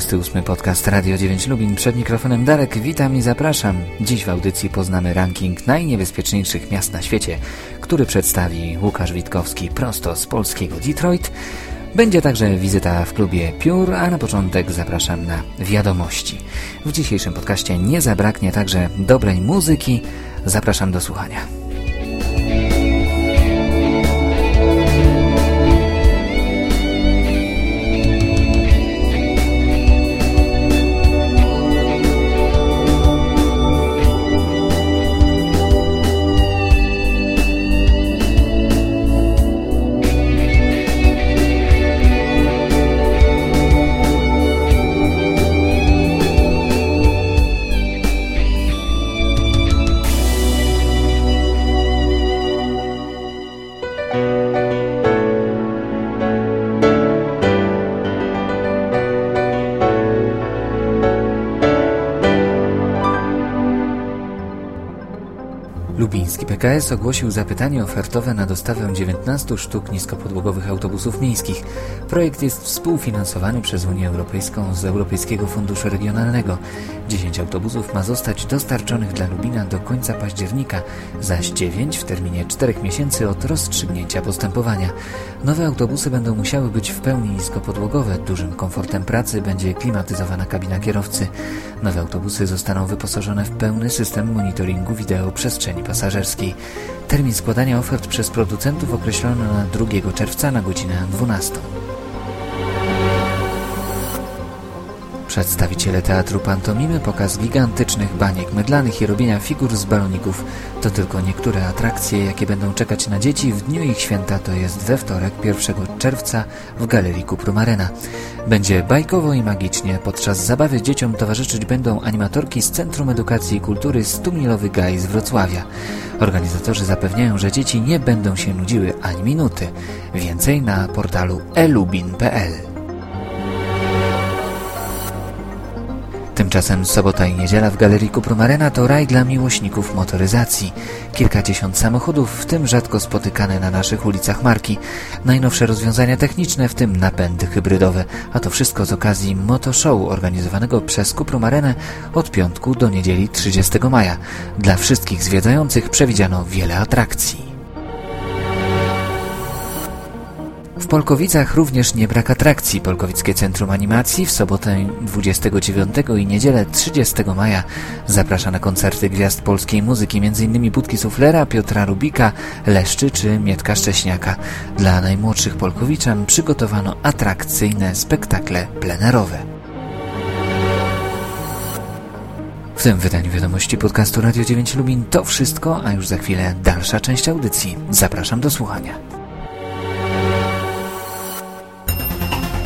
128 podcast Radio 9 Lubin. Przed mikrofonem Darek. Witam i zapraszam. Dziś w audycji poznamy ranking najniebezpieczniejszych miast na świecie, który przedstawi Łukasz Witkowski prosto z polskiego Detroit. Będzie także wizyta w klubie Piór, a na początek zapraszam na wiadomości. W dzisiejszym podcaście nie zabraknie także dobrej muzyki. Zapraszam do słuchania. PKS ogłosił zapytanie ofertowe na dostawę 19 sztuk niskopodłogowych autobusów miejskich. Projekt jest współfinansowany przez Unię Europejską z Europejskiego Funduszu Regionalnego. 10 autobusów ma zostać dostarczonych dla Lubina do końca października, zaś 9 w terminie 4 miesięcy od rozstrzygnięcia postępowania. Nowe autobusy będą musiały być w pełni niskopodłogowe. Dużym komfortem pracy będzie klimatyzowana kabina kierowcy. Nowe autobusy zostaną wyposażone w pełny system monitoringu wideo przestrzeni pasażerskiej. Termin składania ofert przez producentów określono na 2 czerwca na godzinę 12. Przedstawiciele teatru pantomimy pokaz gigantycznych baniek mydlanych i robienia figur z baloników to tylko niektóre atrakcje, jakie będą czekać na dzieci w dniu ich święta, to jest we wtorek 1 czerwca w Galerii Kuprumarena. Będzie bajkowo i magicznie. Podczas zabawy dzieciom towarzyszyć będą animatorki z Centrum Edukacji i Kultury Stumilowy Gaj z Wrocławia. Organizatorzy zapewniają, że dzieci nie będą się nudziły ani minuty. Więcej na portalu elubin.pl. Tymczasem sobota i niedziela w Galerii Kupromarena to raj dla miłośników motoryzacji. Kilkadziesiąt samochodów, w tym rzadko spotykane na naszych ulicach marki. Najnowsze rozwiązania techniczne, w tym napędy hybrydowe. A to wszystko z okazji Motoshow organizowanego przez Kupromarenę od piątku do niedzieli 30 maja. Dla wszystkich zwiedzających przewidziano wiele atrakcji. W Polkowicach również nie brak atrakcji. Polkowickie Centrum Animacji w sobotę 29 i niedzielę 30 maja zaprasza na koncerty gwiazd polskiej muzyki, m.in. Budki Suflera, Piotra Rubika, Leszczy czy Mietka Szcześniaka. Dla najmłodszych Polkowiczan przygotowano atrakcyjne spektakle plenerowe. W tym wydaniu wiadomości podcastu Radio 9 Lubin to wszystko, a już za chwilę dalsza część audycji. Zapraszam do słuchania.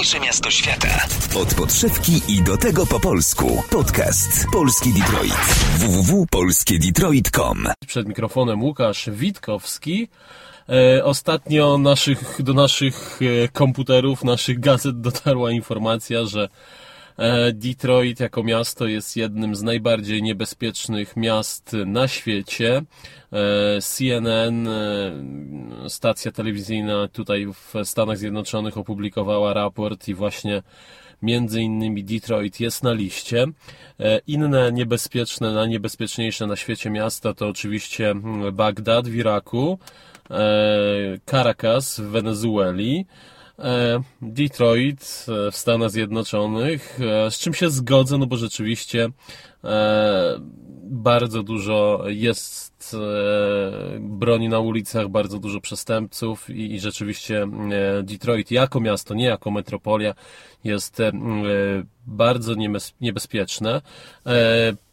Najniebezpieczniejsze miasto świata. Od podszewki i do tego po polsku. Podcast Polski Detroit. www.polskiedetroit.com Przed mikrofonem Łukasz Witkowski. E, ostatnio naszych, do naszych e, komputerów, naszych gazet dotarła informacja, że Detroit jako miasto jest jednym z najbardziej niebezpiecznych miast na świecie. E, CNN, e, stacja telewizyjna tutaj w Stanach Zjednoczonych opublikowała raport i właśnie między innymi Detroit jest na liście. E, inne niebezpieczne, najniebezpieczniejsze na świecie miasta to oczywiście mm, Bagdad w Iraku, Caracas w Wenezueli, Detroit w Stanach Zjednoczonych, z czym się zgodzę, no bo rzeczywiście bardzo dużo jest e, broni na ulicach, bardzo dużo przestępców i, i rzeczywiście e, Detroit jako miasto, nie jako metropolia jest e, bardzo niebezpieczne.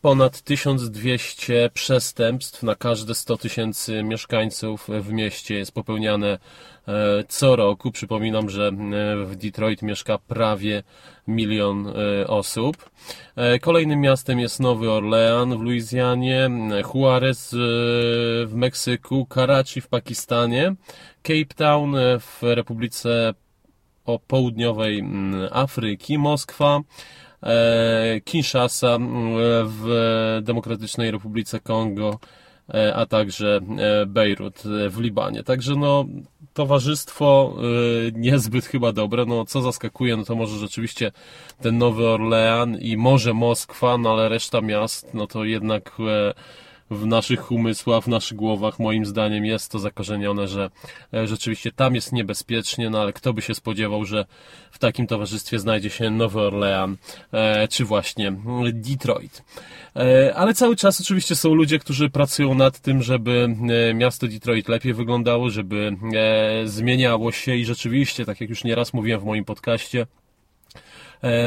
Ponad 1200 przestępstw na każde 100 tysięcy mieszkańców w mieście jest popełniane co roku. Przypominam, że w Detroit mieszka prawie milion osób. Kolejnym miastem jest Nowy Orlean w Luizjanie, Juarez w Meksyku, Karachi w Pakistanie, Cape Town w Republice południowej mm, Afryki, Moskwa, e, Kinshasa mm, w Demokratycznej Republice Kongo, e, a także e, Bejrut w Libanie. Także no, towarzystwo niezbyt chyba dobre. No, co zaskakuje, no to może rzeczywiście ten Nowy Orlean i może Moskwa, no ale reszta miast, no to jednak w naszych umysłach, w naszych głowach, moim zdaniem jest to zakorzenione, że e, rzeczywiście tam jest niebezpiecznie, no ale kto by się spodziewał, że w takim towarzystwie znajdzie się Nowy Orlean, e, czy właśnie Detroit. E, ale cały czas oczywiście są ludzie, którzy pracują nad tym, żeby miasto Detroit lepiej wyglądało, żeby zmieniało się i rzeczywiście, tak jak już nieraz mówiłem w moim podcaście,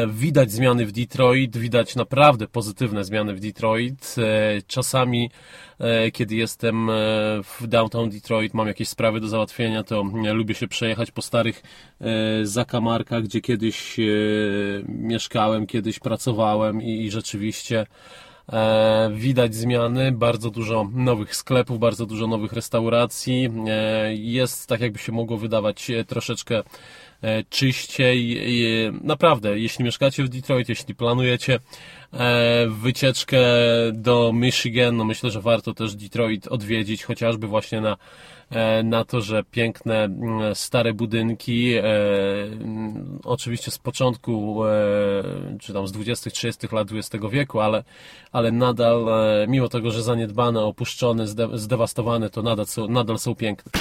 widać zmiany w Detroit, widać naprawdę pozytywne zmiany w Detroit. E, czasami, e, kiedy jestem w downtown Detroit, mam jakieś sprawy do załatwienia, to lubię się przejechać po starych zakamarkach, gdzie kiedyś mieszkałem, kiedyś pracowałem i rzeczywiście widać zmiany, bardzo dużo nowych sklepów, bardzo dużo nowych restauracji. Jest, tak jakby się mogło wydawać, troszeczkę E, czyściej. Naprawdę, jeśli mieszkacie w Detroit, jeśli planujecie e, wycieczkę do Michigan, no myślę, że warto też Detroit odwiedzić, chociażby właśnie na, e, na to, że piękne stare budynki, oczywiście z początku, czy tam z 20-30 lat XX wieku, ale, ale nadal, mimo tego, że zaniedbane, opuszczone, zdewastowane, to nadal są, nadal są piękne.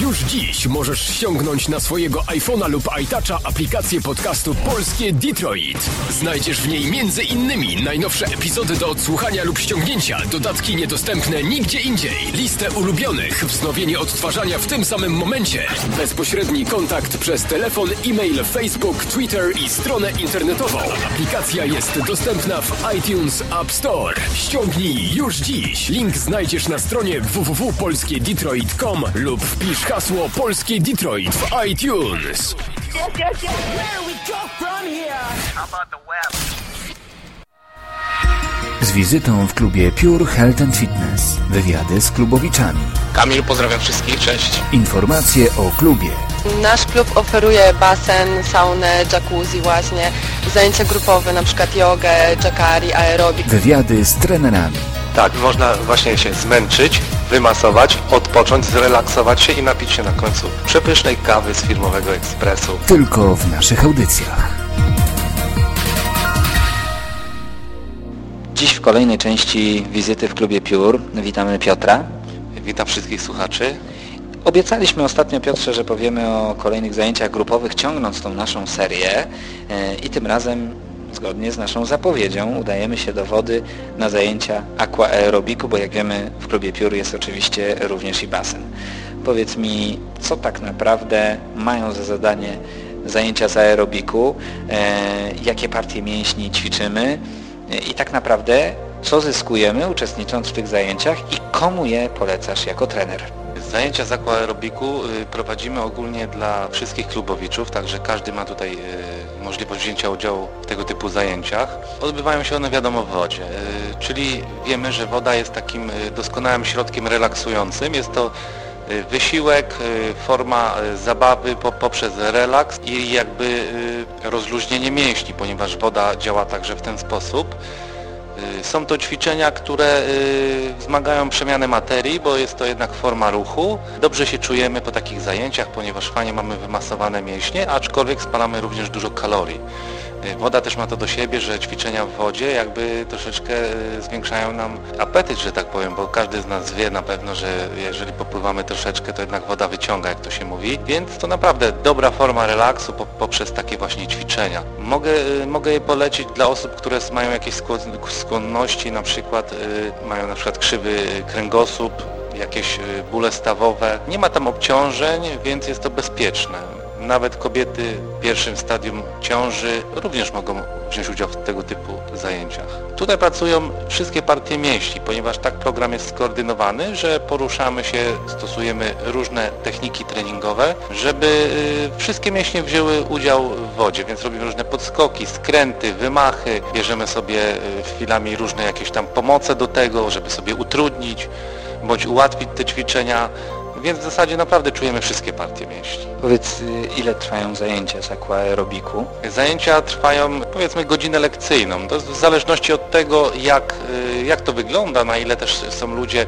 Już dziś możesz ściągnąć na swojego iPhone'a lub iToucha aplikację podcastu Polskie Detroit. Znajdziesz w niej innymi najnowsze epizody do odsłuchania lub ściągnięcia, dodatki niedostępne nigdzie indziej, listę ulubionych, wznowienie odtwarzania w tym samym momencie, bezpośredni kontakt przez telefon, e-mail, Facebook, Twitter i stronę internetową. Aplikacja jest dostępna w iTunes App Store. Ściągnij już dziś. Link znajdziesz na stronie www.polskiedetroit.com lub wpisz hasło Polskie Detroit w iTunes. Z wizytą w klubie Pure Health and Fitness. Wywiady z klubowiczami. Kamil, pozdrawiam wszystkich, cześć. Informacje o klubie. Nasz klub oferuje basen, saunę, jacuzzi właśnie, zajęcia grupowe, na przykład jogę, jacari, aerobik. Wywiady z trenerami. Tak, można właśnie się zmęczyć, wymasować, odpocząć, zrelaksować się i napić się na końcu przepysznej kawy z firmowego ekspresu. Tylko w naszych audycjach. Dziś w kolejnej części wizyty w klubie Pure witamy Piotra. Witam wszystkich słuchaczy. Obiecaliśmy ostatnio Piotrze, że powiemy o kolejnych zajęciach grupowych ciągnąc tą naszą serię e, i tym razem Zgodnie z naszą zapowiedzią udajemy się do wody na zajęcia aquaerobiku, bo jak wiemy w klubie Piór jest oczywiście również i basen. Powiedz mi, co tak naprawdę mają za zadanie zajęcia z aerobiku, e, jakie partie mięśni ćwiczymy i tak naprawdę co zyskujemy uczestnicząc w tych zajęciach i komu je polecasz jako trener. Zajęcia z aquaerobiku y, prowadzimy ogólnie dla wszystkich klubowiczów, także każdy ma tutaj y, możliwość wzięcia udziału w tego typu zajęciach. Odbywają się one wiadomo w wodzie, y, czyli wiemy, że woda jest takim doskonałym środkiem relaksującym. Jest to wysiłek, forma zabawy poprzez relaks i jakby rozluźnienie mięśni, ponieważ woda działa także w ten sposób. Y, są to ćwiczenia, które y, wzmagają przemianę materii, bo jest to jednak forma ruchu. Dobrze się czujemy po takich zajęciach, ponieważ fajnie mamy wymasowane mięśnie, aczkolwiek spalamy również dużo kalorii. Y, Woda też ma to do siebie, że ćwiczenia w wodzie jakby troszeczkę y, zwiększają nam apetyt, że tak powiem, bo każdy z nas wie na pewno, że jeżeli popływamy troszeczkę, to jednak woda wyciąga, jak to się mówi. Więc to naprawdę dobra forma relaksu po, poprzez takie właśnie ćwiczenia. Mogę, y, mogę je polecić dla osób, które mają jakieś skłon- skłonności, na przykład mają na przykład krzywy kręgosłup, jakieś bóle stawowe. Nie ma tam obciążeń, więc jest to bezpieczne. Nawet kobiety w pierwszym stadium ciąży również mogą wziąć udział w tego typu zajęciach. Tutaj pracują wszystkie partie mięśni, ponieważ tak program jest skoordynowany, że poruszamy się, stosujemy różne techniki treningowe, żeby y, wszystkie mięśnie wzięły udział w wodzie, więc robimy różne podskoki, skręty, wymachy, bierzemy sobie y, chwilami różne jakieś tam pomoce do tego, żeby sobie utrudnić bądź ułatwić te ćwiczenia, więc w zasadzie naprawdę czujemy wszystkie partie mięśni. Powiedz, y, ile trwają zajęcia z aquaerobiku? Zajęcia trwają powiedzmy godzinę lekcyjną. To w zależności od tego, jak, y, jak to wygląda, na ile też są ludzie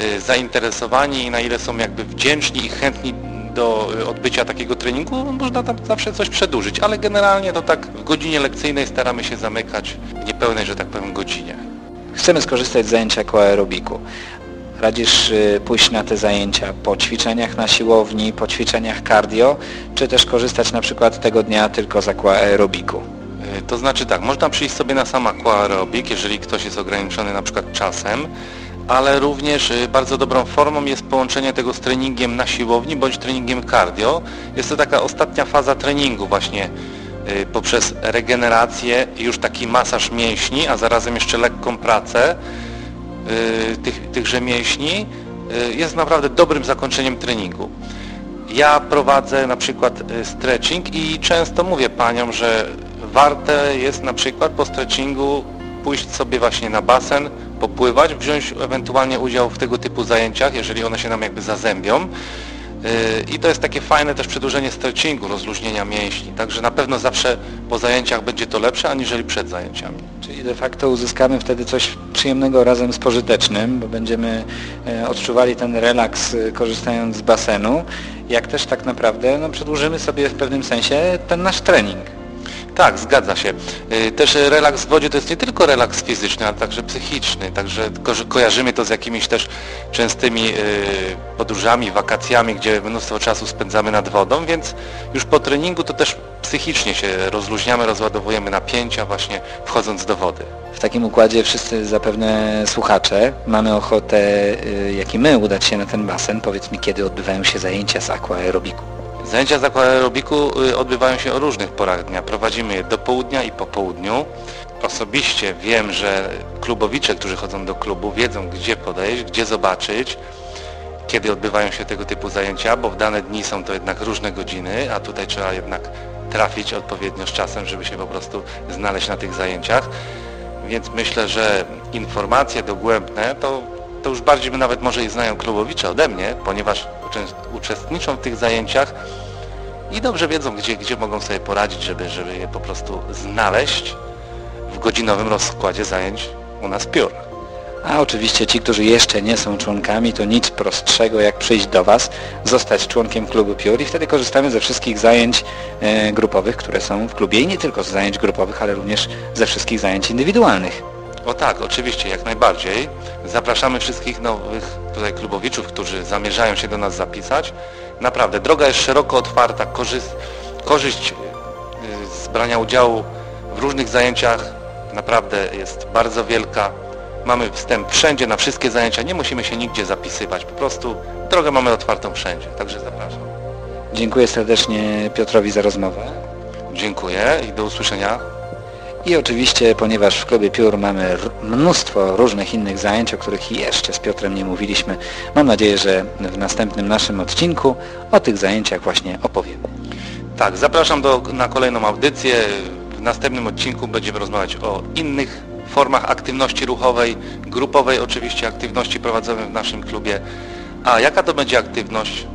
y, zainteresowani i na ile są jakby wdzięczni i chętni do odbycia takiego treningu, można tam zawsze coś przedłużyć, ale generalnie to tak w godzinie lekcyjnej staramy się zamykać w niepełnej, że tak powiem, godzinie. Chcemy skorzystać z zajęć aquaerobiku. Radzisz y, pójść na te zajęcia po ćwiczeniach na siłowni, po ćwiczeniach cardio, czy też korzystać na przykład tego dnia tylko z aquaerobiku? Y, To znaczy tak, można przyjść sobie na sam aquaerobik, jeżeli ktoś jest ograniczony na przykład czasem, ale również y, bardzo dobrą formą jest połączenie tego z treningiem na siłowni bądź treningiem cardio. Jest to taka ostatnia faza treningu właśnie poprzez regenerację już taki masaż mięśni, a zarazem jeszcze lekką pracę y, tych, mięśni y, jest naprawdę dobrym zakończeniem treningu. Ja prowadzę na przykład y, stretching i często mówię paniom, że warte jest na przykład po stretchingu pójść sobie właśnie na basen, popływać, wziąć ewentualnie udział w tego typu zajęciach, jeżeli one się nam jakby zazębią. Y, I to jest takie fajne też przedłużenie stretchingu, rozluźnienia mięśni. Także na pewno zawsze po zajęciach będzie to lepsze, aniżeli przed zajęciami. Czyli de facto uzyskamy wtedy coś przyjemnego razem z pożytecznym, bo będziemy e, odczuwali ten relaks e, korzystając z basenu, jak też tak naprawdę no, przedłużymy sobie w pewnym sensie ten nasz trening. Tak, zgadza się. Y, Też relaks w wodzie to jest nie tylko relaks fizyczny, ale także psychiczny. Także ko kojarzymy to z jakimiś też częstymi y, podróżami, wakacjami, gdzie mnóstwo czasu spędzamy nad wodą, więc już po treningu to też psychicznie się rozluźniamy, rozładowujemy napięcia właśnie wchodząc do wody. W takim układzie wszyscy zapewne słuchacze mamy ochotę, y, jak i my, udać się na ten basen. Powiedz mi, kiedy odbywają się zajęcia z aquaerobiku. Zajęcia z aquaerobiku y, odbywają się o różnych porach dnia. Prowadzimy je do południa i po południu. Osobiście wiem, że klubowicze, którzy chodzą do klubu, wiedzą gdzie podejść, gdzie zobaczyć, kiedy odbywają się tego typu zajęcia, bo w dane dni są to jednak różne godziny, a tutaj trzeba jednak trafić odpowiednio z czasem, żeby się po prostu znaleźć na tych zajęciach. Więc myślę, że informacje dogłębne to, to już bardziej by nawet może i znają klubowicze ode mnie, ponieważ uczestniczą w tych zajęciach i dobrze wiedzą, gdzie, gdzie mogą sobie poradzić, żeby, żeby je po prostu znaleźć w godzinowym rozkładzie zajęć u nas piór. A oczywiście ci, którzy jeszcze nie są członkami, to nic prostszego jak przyjść do Was, zostać członkiem klubu Piór i wtedy korzystamy ze wszystkich zajęć e, grupowych, które są w klubie i nie tylko z zajęć grupowych, ale również ze wszystkich zajęć indywidualnych. O tak, oczywiście, jak najbardziej. Zapraszamy wszystkich nowych tutaj klubowiczów, którzy zamierzają się do nas zapisać. Naprawdę, droga jest szeroko otwarta, korzyść, korzyść y, z brania udziału w różnych zajęciach naprawdę jest bardzo wielka. Mamy wstęp wszędzie, na wszystkie zajęcia, nie musimy się nigdzie zapisywać, po prostu drogę mamy otwartą wszędzie, także zapraszam. Dziękuję serdecznie Piotrowi za rozmowę. Dziękuję i do usłyszenia. I oczywiście, ponieważ w klubie Piór mamy mnóstwo różnych innych zajęć, o których jeszcze z Piotrem nie mówiliśmy, mam nadzieję, że w następnym naszym odcinku o tych zajęciach właśnie opowiemy. Tak, zapraszam do, na kolejną audycję. W następnym odcinku będziemy rozmawiać o innych formach aktywności ruchowej, grupowej oczywiście aktywności prowadzonej w naszym klubie. A jaka to będzie aktywność,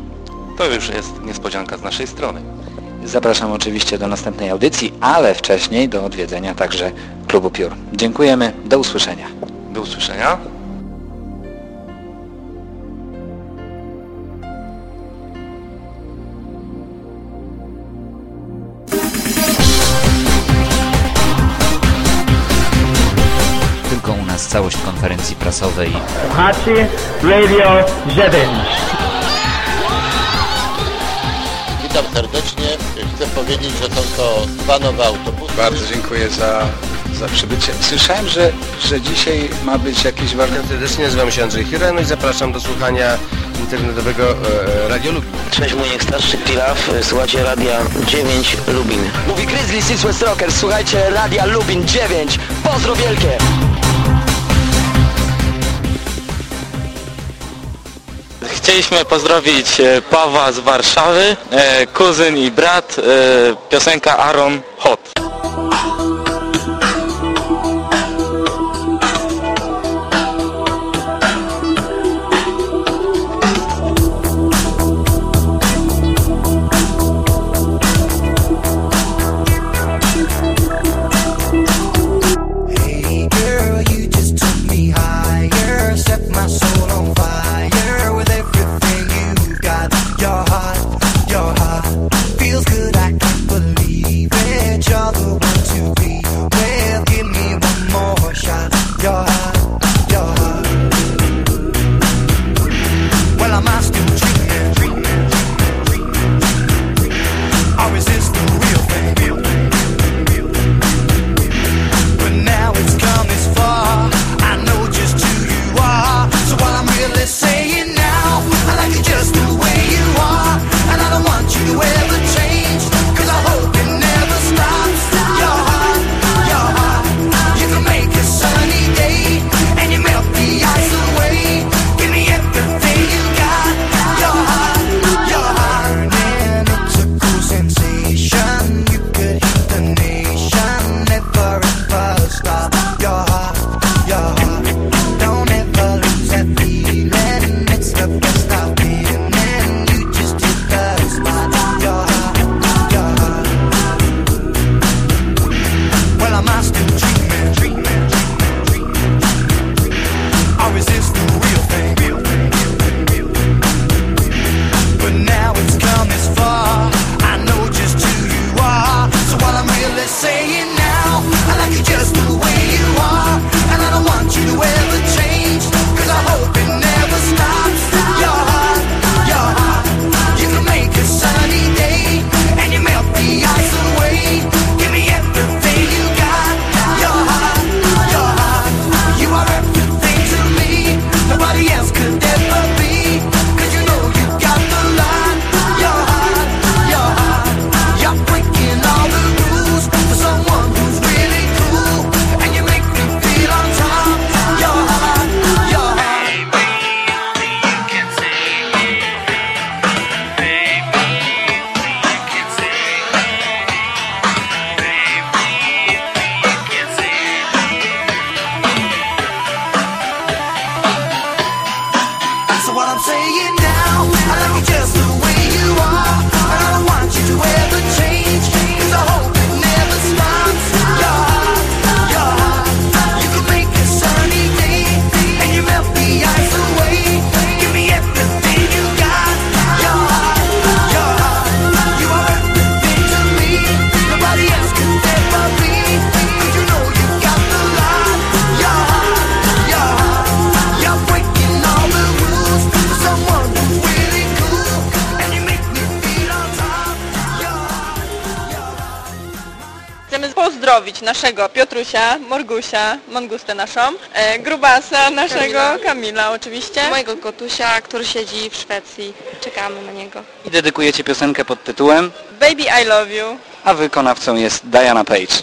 to już jest niespodzianka z naszej strony. Zapraszam oczywiście do następnej audycji, ale wcześniej do odwiedzenia także klubu piór. Dziękujemy, do usłyszenia. Do usłyszenia. Tylko u nas całość konferencji prasowej. Hachi Radio 9. powiedzieć, że są to dwa nowe autobusy. Bardzo dziękuję za, za przybycie. Słyszałem, że, że dzisiaj ma być jakiś warsztat. Serdecznie nazywam się Andrzej Hirano i zapraszam do słuchania internetowego e, Radio Lubin. Cześć moich starszych pilaw, słuchajcie Radia 9 Lubin. Mówi Grizzly Six West Rockers, słuchajcie Radia Lubin 9. Pozdro wielkie! Chcieliśmy pozdrowić e, Pawła z Warszawy, e, kuzyn i brat, e, piosenka Aaron Hot. naszego Piotrusia, Morgusia, Mongustę naszą, e, Grubasa, naszego Kamila. Kamila oczywiście. Mojego kotusia, który siedzi w Szwecji. Czekamy na niego. I dedykujecie piosenkę pod tytułem Baby I Love You. A wykonawcą jest Diana Page.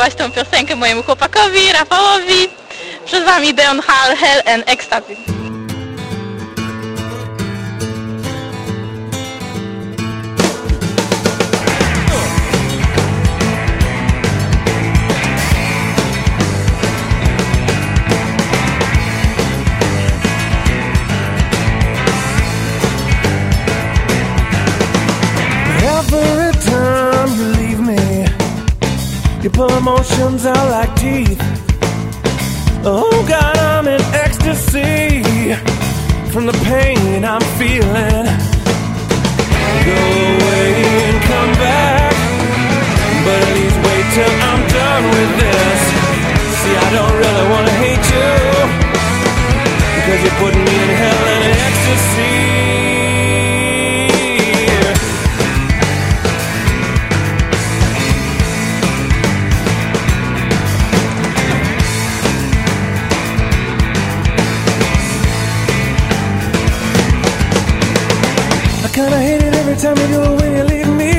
dedykować tą piosenkę mojemu chłopakowi, Rafałowi. Przed wami Deon Hall, Hell and Ecstasy. things are tell me you'll you leave me.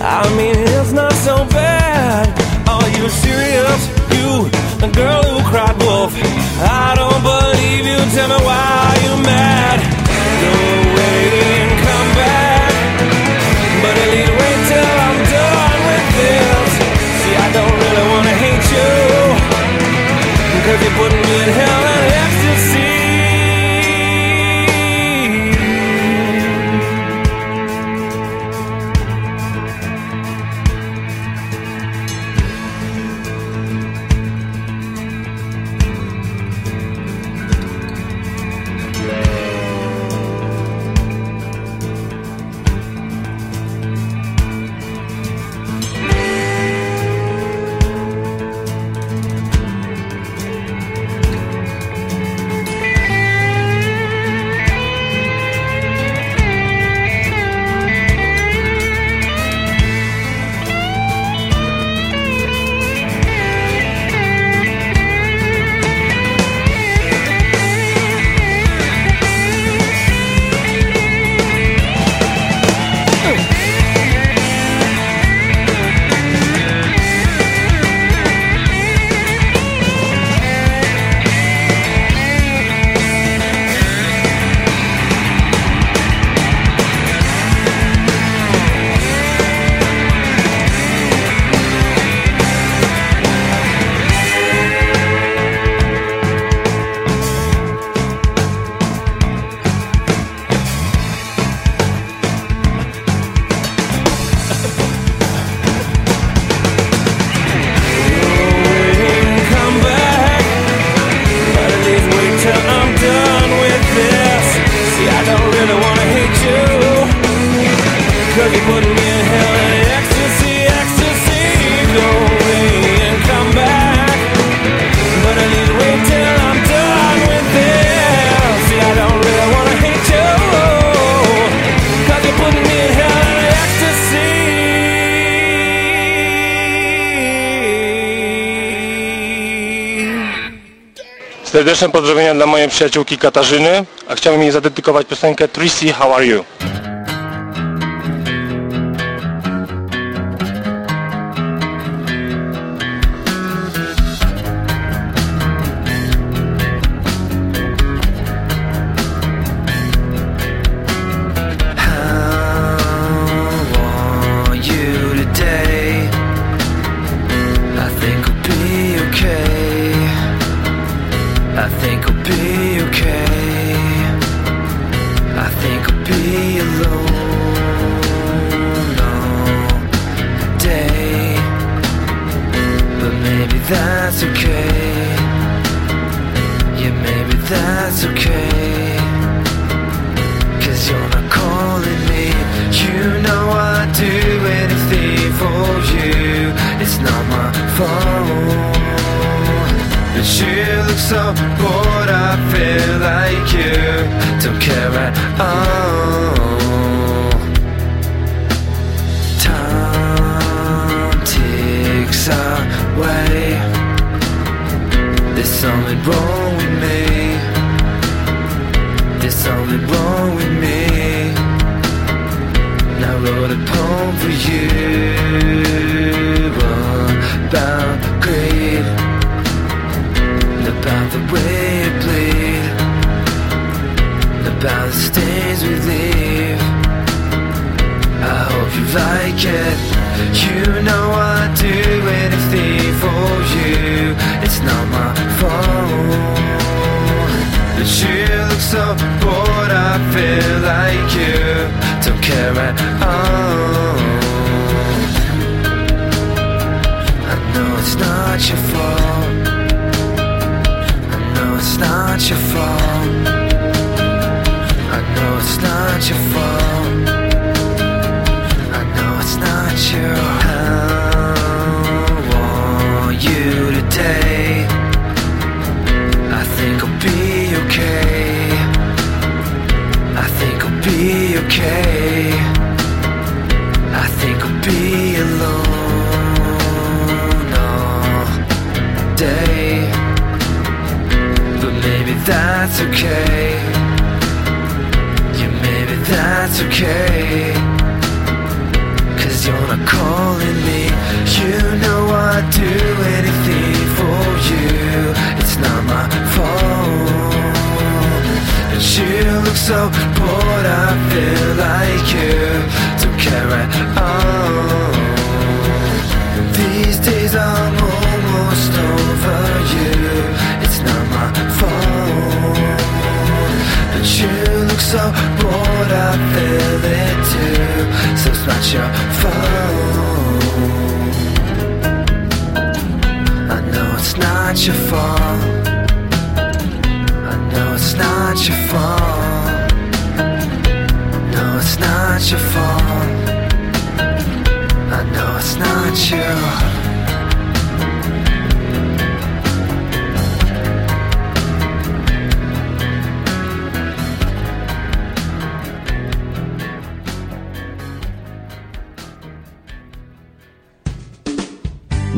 I mean, it's not so bad. Are you serious? You, the girl who cried wolf. I don't believe you. Tell me why you mad. No waiting. Serdeczne pozdrowienia dla mojej przyjaciółki Katarzyny, a chciałbym jej zadedykować piosenkę Tracy, How Are You? The stains we leave. I hope you like it. You know I'd do anything for you. It's not my fault. But you look so bored, I feel like you don't care at all. I know it's not your fault. I know it's not your fault. It's not your fault. I know it's not your I want you today. I think I'll be okay. I think I'll be okay. I think I'll be so bored, I feel like you don't care at all. These days I'm almost over you. It's not my fault. But you look so bored, I feel it too. So it's not your fault. I know it's not your fault. I know it's not your fault. Your. I know it's not your